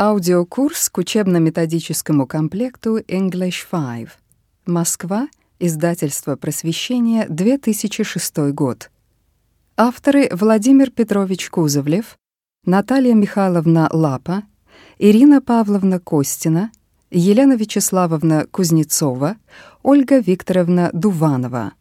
Аудиокурс к учебно-методическому комплекту English 5. Москва. Издательство «Просвещение», 2006 год. Авторы Владимир Петрович Кузовлев, Наталья Михайловна Лапа, Ирина Павловна Костина, Елена Вячеславовна Кузнецова, Ольга Викторовна Дуванова —